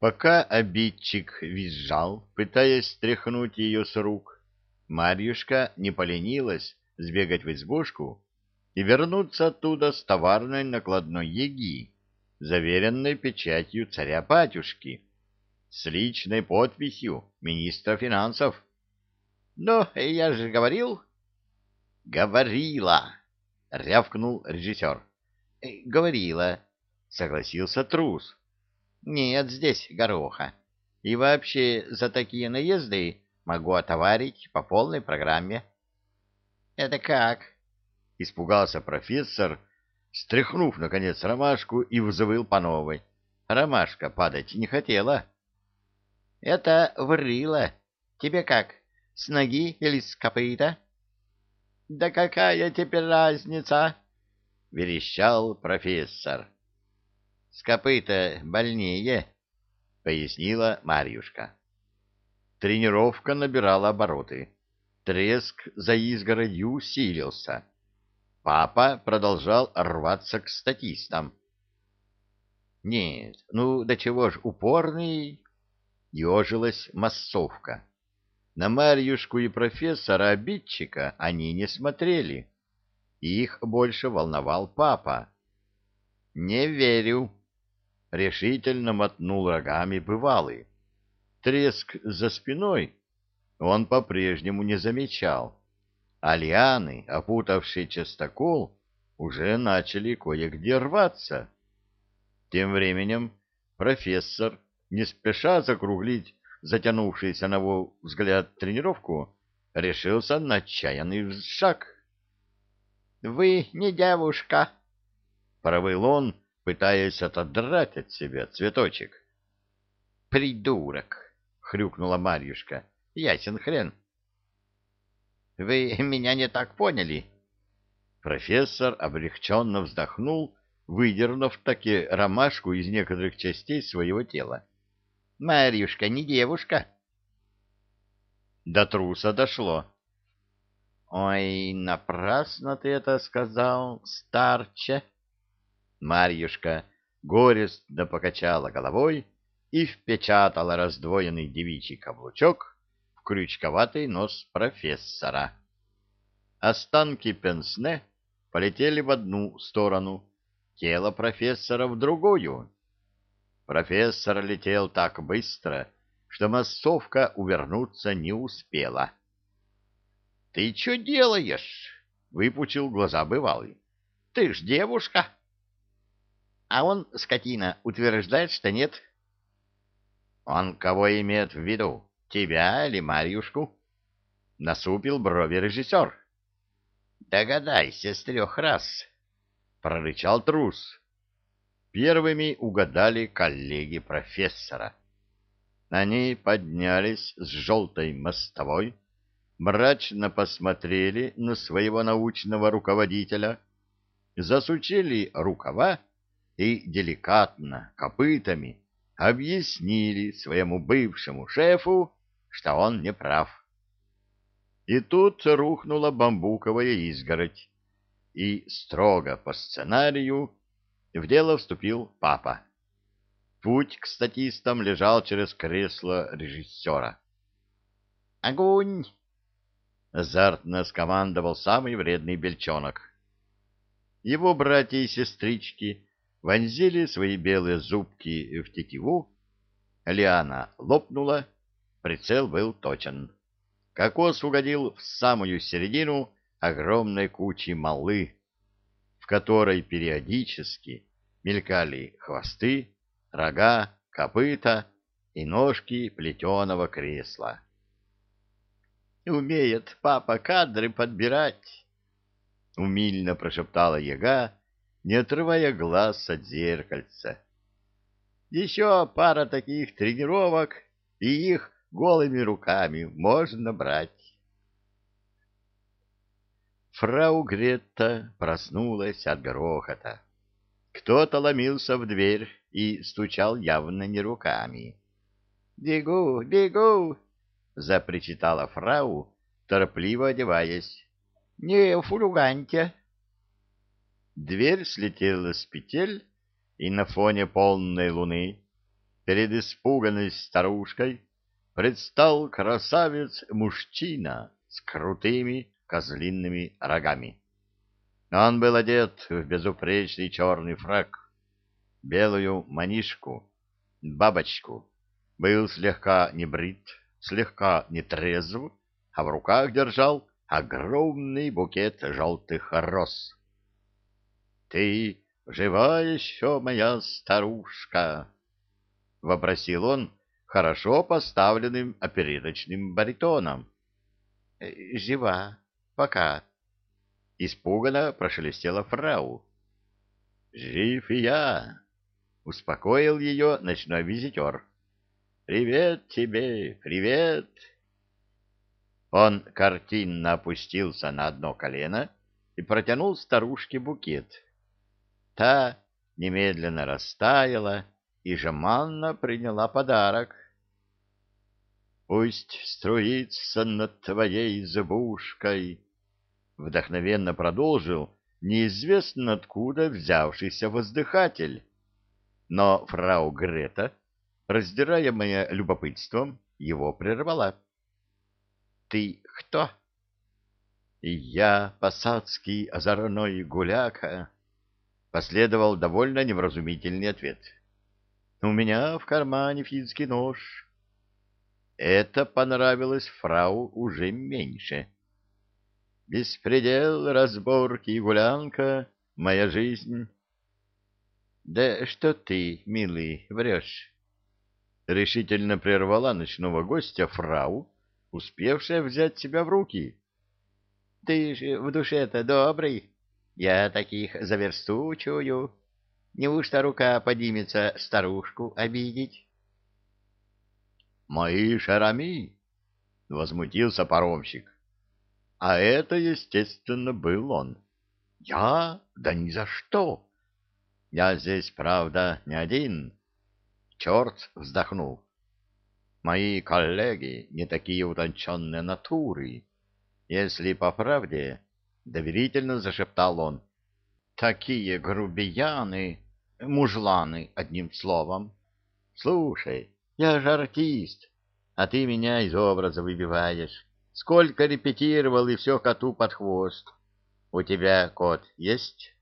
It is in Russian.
Пока обидчик визжал, пытаясь стряхнуть ее с рук, Марьюшка не поленилась сбегать в избушку и вернуться оттуда с товарной накладной еги, заверенной печатью царя-батюшки, с личной подписью министра финансов. — Ну, я же говорил... — Говорила! — рявкнул режиссер. — Говорила, — согласился трус. — Нет здесь гороха. И вообще за такие наезды могу отоварить по полной программе. — Это как? — испугался профессор, стряхнув, наконец, ромашку и взвыл по новой. Ромашка падать не хотела. — Это врыло. Тебе как, с ноги или с копыта? — Да какая теперь разница? — верещал профессор. — С копыта больнее, — пояснила Марьюшка. Тренировка набирала обороты. Треск за изгородью усилился. Папа продолжал рваться к статистам. «Нет, ну до чего ж упорный?» — ежилась массовка. На Марьюшку и профессора-обидчика они не смотрели. Их больше волновал папа. «Не верю», — решительно мотнул рогами бывалый. Треск за спиной он по-прежнему не замечал, а лианы, опутавшие частокол, уже начали кое-где рваться. Тем временем профессор, не спеша закруглить затянувшийся на его взгляд тренировку, решился на отчаянный шаг. — Вы не девушка, — провыл он, пытаясь отодрать от себя цветочек. — Придурок! хрюкнула Марьюшка. Ясен хрен. Вы меня не так поняли. Профессор облегченно вздохнул, выдернув таки ромашку из некоторых частей своего тела. Марьюшка не девушка. До труса дошло. Ой, напрасно ты это сказал, старче. Марьюшка горестно покачала головой и впечатала раздвоенный девичий каблучок в крючковатый нос профессора. Останки пенсне полетели в одну сторону, тело профессора в другую. Профессор летел так быстро, что массовка увернуться не успела. — Ты что делаешь? — выпучил глаза бывалый. — Ты ж девушка. — А он, скотина, утверждает, что нет. — он кого имеет в виду, тебя или Марьюшку? Насупил брови режиссер. Догадайся с трех раз, прорычал трус. Первыми угадали коллеги профессора. Они поднялись с желтой мостовой, мрачно посмотрели на своего научного руководителя, засучили рукава и деликатно копытами объяснили своему бывшему шефу, что он не прав. И тут рухнула бамбуковая изгородь, и строго по сценарию в дело вступил папа. Путь к статистам лежал через кресло режиссера. «Огонь!» — азартно скомандовал самый вредный бельчонок. Его братья и сестрички вонзили свои белые зубки в тетиву, лиана лопнула, прицел был точен. Кокос угодил в самую середину огромной кучи малы, в которой периодически мелькали хвосты, рога, копыта и ножки плетеного кресла. «Умеет папа кадры подбирать!» — умильно прошептала яга, не отрывая глаз от зеркальца. Еще пара таких тренировок, и их голыми руками можно брать. Фрау Гретта проснулась от грохота. Кто-то ломился в дверь и стучал явно не руками. «Бегу, бегу!» — запричитала фрау, торопливо одеваясь. «Не в фурганте, Дверь слетела с петель, и на фоне полной луны перед испуганной старушкой предстал красавец-мужчина с крутыми козлиными рогами. Он был одет в безупречный черный фрак, белую манишку, бабочку, был слегка небрит, слегка нетрезв, а в руках держал огромный букет желтых роз. — Ты жива еще, моя старушка? — вопросил он хорошо поставленным опереточным баритоном. — Жива, пока. Испуганно прошелестела фрау. — Жив и я, — успокоил ее ночной визитер. — Привет тебе, привет! Он картинно опустился на одно колено и протянул старушке букет. Та немедленно растаяла и жеманно приняла подарок. «Пусть струится над твоей избушкой», — вдохновенно продолжил неизвестно откуда взявшийся воздыхатель. Но фрау Грета, раздираемая любопытством, его прервала. «Ты кто?» «Я посадский озорной гуляка», — последовал довольно невразумительный ответ. «У меня в кармане финский нож». Это понравилось фрау уже меньше. «Беспредел, разборки и гулянка — моя жизнь». «Да что ты, милый, врешь?» Решительно прервала ночного гостя фрау, успевшая взять себя в руки. — Ты же в душе-то добрый. Я таких за версту чую. Неужто рука поднимется старушку обидеть? — Мои шарами! — возмутился паромщик. А это, естественно, был он. — Я? Да ни за что! Я здесь, правда, не один. Черт вздохнул. Мои коллеги не такие утонченные натуры. Если по правде, — доверительно зашептал он, — такие грубияны, мужланы, одним словом. Слушай, я же артист, а ты меня из образа выбиваешь. Сколько репетировал, и все коту под хвост. У тебя кот есть?